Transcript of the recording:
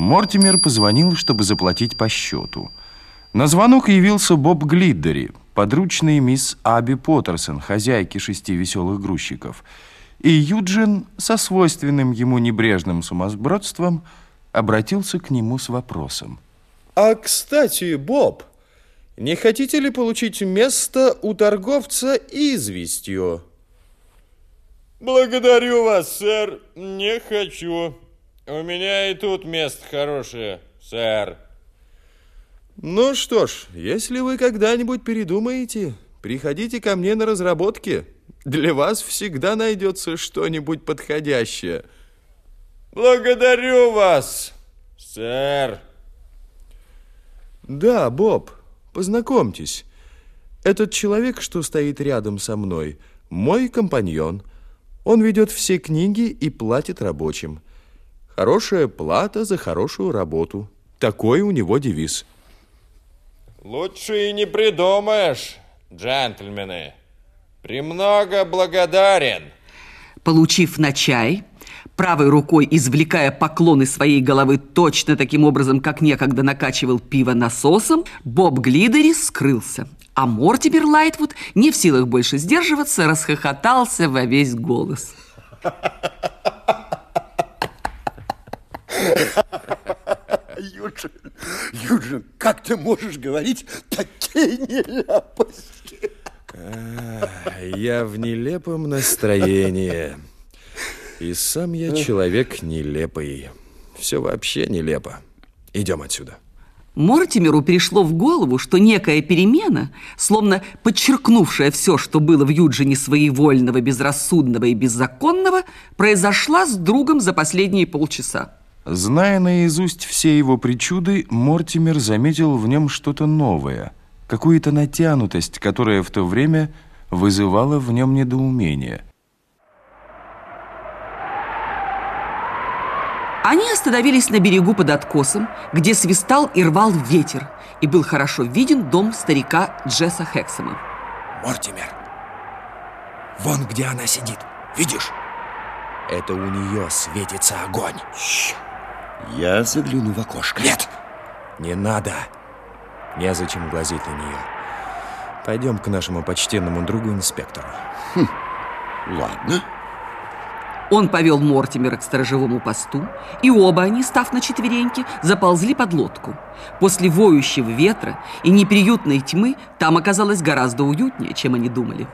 Мортимер позвонил, чтобы заплатить по счету. На звонок явился Боб Глиддери, подручный мисс Аби Поттерсон, хозяйки шести веселых грузчиков. И Юджин со свойственным ему небрежным сумасбродством обратился к нему с вопросом. А, кстати, Боб, не хотите ли получить место у торговца известью? Благодарю вас, сэр, не хочу. У меня и тут место хорошее, сэр. Ну что ж, если вы когда-нибудь передумаете, приходите ко мне на разработки. Для вас всегда найдется что-нибудь подходящее. Благодарю вас, сэр. Да, Боб, познакомьтесь. Этот человек, что стоит рядом со мной, мой компаньон. Он ведет все книги и платит рабочим. Хорошая плата за хорошую работу. Такой у него девиз. Лучше и не придумаешь, джентльмены. Премного благодарен. Получив на чай, правой рукой извлекая поклон из своей головы точно таким образом, как некогда накачивал пиво насосом, Боб Глидери скрылся. А Мортимер Лайтвуд, не в силах больше сдерживаться, расхохотался во весь голос. Юджин, Юджин, как ты можешь говорить такие нелепости? А, я в нелепом настроении. И сам я человек нелепый. Все вообще нелепо. Идем отсюда. Мортимеру пришло в голову, что некая перемена, словно подчеркнувшая все, что было в Юджине своевольного, безрассудного и беззаконного, произошла с другом за последние полчаса. Зная наизусть все его причуды, Мортимер заметил в нем что-то новое, какую-то натянутость, которая в то время вызывала в нем недоумение. Они остановились на берегу под откосом, где свистал и рвал ветер, и был хорошо виден дом старика Джесса Хексема. Мортимер, вон где она сидит, видишь? Это у нее светится огонь. Щ. Я загляну в окошко. Нет, не надо. Незачем глазеть на нее. Пойдем к нашему почтенному другу инспектору. Хм, ладно. Он повел Мортимера к сторожевому посту, и оба они, став на четвереньки, заползли под лодку. После воющего ветра и неприютной тьмы там оказалось гораздо уютнее, чем они думали.